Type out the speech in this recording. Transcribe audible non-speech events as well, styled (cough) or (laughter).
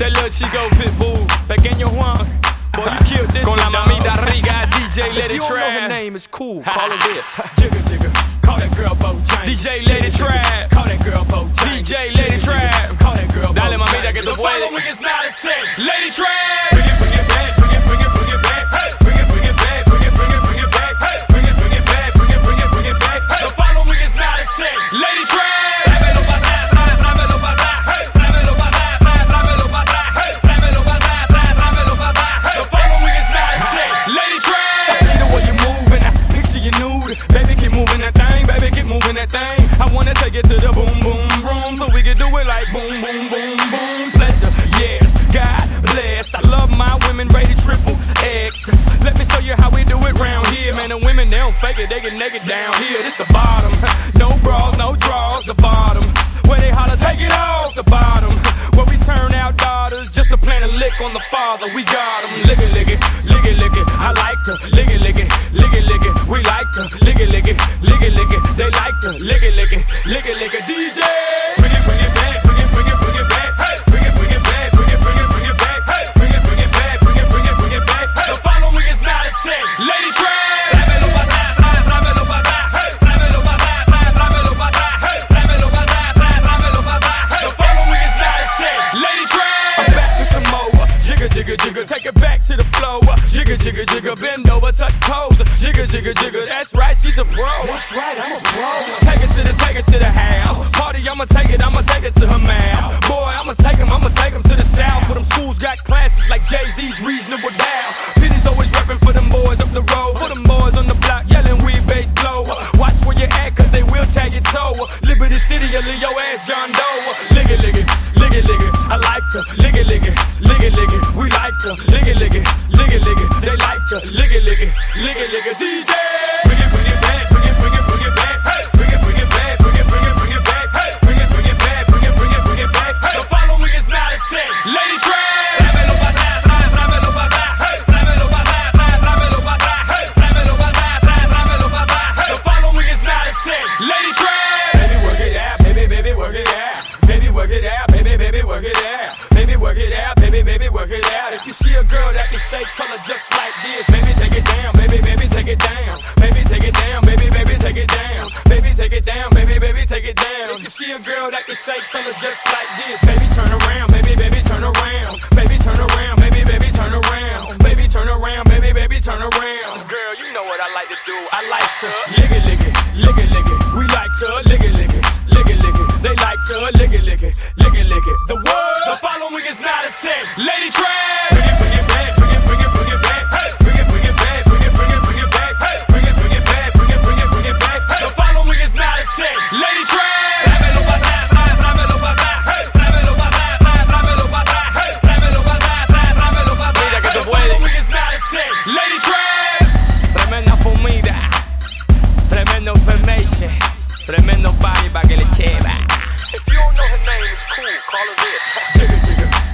Este little chico pitbull, pequeño Juan. Boy, you killed this Con la mamita rica, DJ Lady If you don't know her name, it's cool. (laughs) Call her this. Jigga jigga. Call that girl Bojangles. DJ Lady Jigga, jigga. Call that girl Bojangles. DJ Lady Jigga, jigga. Call that girl Dale, mamita, que tú puedes. The following is not a test. Lady Trap. The boom, boom, room, so we can do it like boom, boom, boom, boom. Pleasure, yes, God bless. I love my women rated triple X. Let me show you how we do it round here, man. The women, they don't fake it, they get naked down here. This the bottom, no bras, no draws, the bottom. Where they holler, take it off, the bottom. Where we turn out daughters just to plant a lick on the father. We got 'em, lick it, lick it, lick it, lick it. I like to lick it, lick it, lick it, lick it. We like to lick it, lick it, lick it, lick it. They like lick it, lick it, lick it, lick it. DJ, Jigga, jigga, jigga, take it back to the flow. Jigga, jigga, jigga, bend over, touch toes. Jigga, jigga, jigga, that's right, she's a pro. That's right, I'm a pro. Take it to the, take it to the house. Party, I'ma take it, I'ma take it to her mouth. Boy, I'ma take him, I'ma take him to the south. For them schools got classics like Jay Z's Reasonable Doubt. Pitty's always repping for them boys up the road. For them boys on the block yelling, we bass blow. Watch where you at, cause they will tag your toe. Liberty City, you leave your ass John Doe. Like to lick it, lick it, lick it, lick it. We like to lick it, lick it, lick it, lick it. They like to lick it, lick it, lick it, lick it. DJ, work it out. If you see a girl that can shake color just like this, baby, take it down, baby, baby, take it down. Baby, take it down, baby, baby, take it down. Baby, take it down, baby, baby, take it down. If you see a girl that can shake color just like this, baby, turn around, baby, baby, turn around. Baby, turn around, baby, baby, turn around. Baby, turn around, baby, baby, turn around. Girl, you know what I like to do. I like to lick it, lick it, lick Lick it, lick it, lick it, lick it. The word, the following is not a test. Lady Trap. Bring it, bring it back, bring it, bring it, bring it back. Hey, bring it, bring it back, bring it, bring it, bring it back. Hey, bring it, bring it back, bring it, bring it, bring it back. Hey, the following is not a test. Lady Trap. Tráemelo pa' atrás, tra- tráemelo pa' atrás. Hey, tráemelo pa' atrás, tra- tráemelo pa' atrás. Hey, tráemelo pa' atrás, tra- tráemelo pa' atrás. Mira que Hey, tú the following is not a test. Lady. Tremenda comida, tremendo information, tremendo party pa' que le cheva. You don't know her name, it's cool, call her this. Jigga jigga, call that